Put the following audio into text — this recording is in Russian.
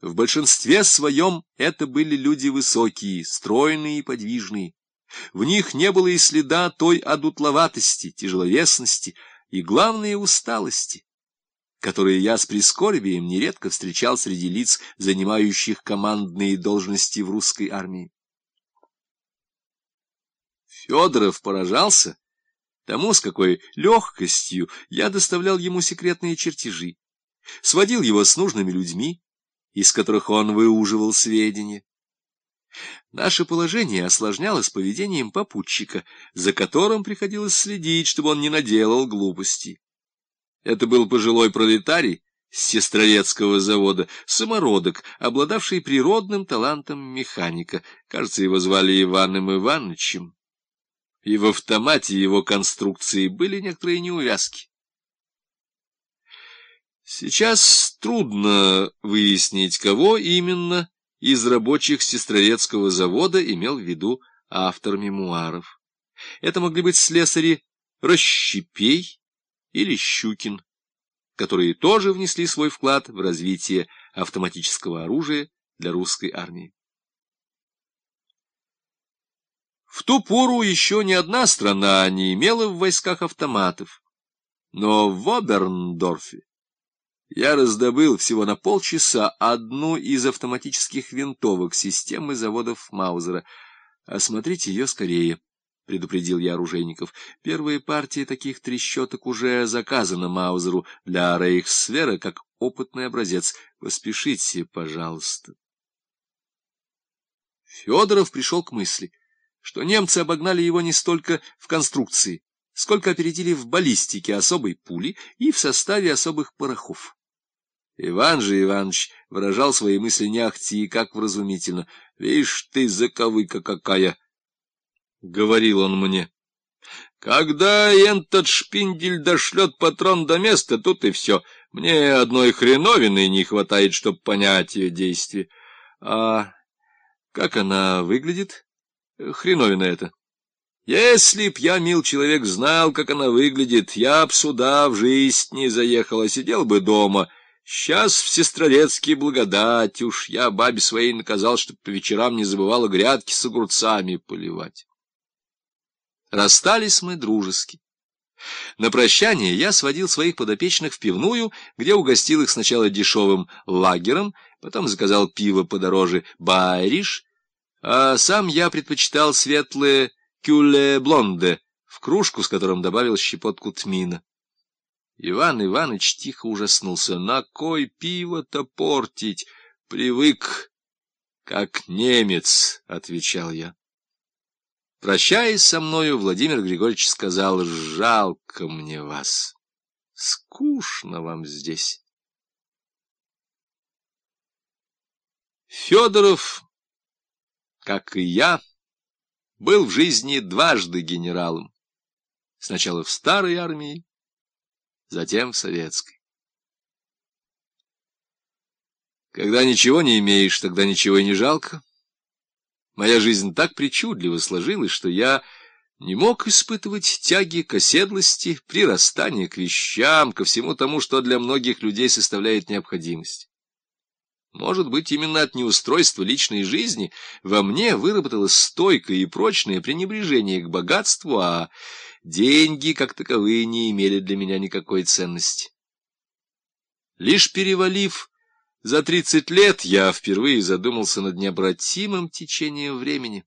В большинстве своем это были люди высокие, стройные и подвижные. В них не было и следа той одутловатости, тяжеловесности и, главное, усталости, которые я с прискорбием нередко встречал среди лиц, занимающих командные должности в русской армии. Федоров поражался тому, с какой легкостью я доставлял ему секретные чертежи, сводил его с нужными людьми, из которых он выуживал сведения. Наше положение осложнялось поведением попутчика, за которым приходилось следить, чтобы он не наделал глупостей. Это был пожилой пролетарий с Сестрорецкого завода, самородок, обладавший природным талантом механика. Кажется, его звали Иваном Ивановичем. И в автомате его конструкции были некоторые неувязки. Сейчас трудно выяснить, кого именно из рабочих Сестрорецкого завода имел в виду автор мемуаров. Это могли быть слесари Расщепей или Щукин, которые тоже внесли свой вклад в развитие автоматического оружия для русской армии. В ту пору еще ни одна страна не имела в войсках автоматов, но в Оберндорфе я раздобыл всего на полчаса одну из автоматических винтовок системы заводов Маузера. Осмотрите ее скорее, — предупредил я оружейников. Первая партия таких трещоток уже заказана Маузеру для Рейхсвера как опытный образец. Поспешите, пожалуйста. Федоров пришел к мысли, что немцы обогнали его не столько в конструкции, сколько опередили в баллистике особой пули и в составе особых порохов. Иван же Иванович выражал свои мысли не ахти, как вразумительно. — Вишь ты, заковыка какая! — говорил он мне. — Когда этот шпиндель дошлет патрон до места, тут и все. Мне одной хреновины не хватает, чтоб понять ее действие. А как она выглядит? Хреновина это. Если б я, мил человек, знал, как она выглядит, я б сюда в жизнь не заехал, а сидел бы дома — Сейчас в Сестрорецке благодать, уж я бабе своей наказал, чтоб по вечерам не забывала грядки с огурцами поливать. Расстались мы дружески. На прощание я сводил своих подопечных в пивную, где угостил их сначала дешевым лагером, потом заказал пиво подороже «Байриш», а сам я предпочитал светлое «кюле-блонде» в кружку, с которым добавил щепотку тмина. Иван Иванович тихо ужаснулся. На кой пиво-то портить? Привык, как немец, — отвечал я. Прощаясь со мною, Владимир Григорьевич сказал, — жалко мне вас. Скучно вам здесь. Федоров, как и я, был в жизни дважды генералом. Сначала в старой армии, затем в советской. Когда ничего не имеешь, тогда ничего и не жалко. Моя жизнь так причудливо сложилась, что я не мог испытывать тяги к оседлости, прирастания к вещам, ко всему тому, что для многих людей составляет необходимость. Может быть, именно от неустройства личной жизни во мне выработалось стойкое и прочное пренебрежение к богатству, а деньги, как таковые, не имели для меня никакой ценности. Лишь перевалив за тридцать лет, я впервые задумался над необратимым течением времени.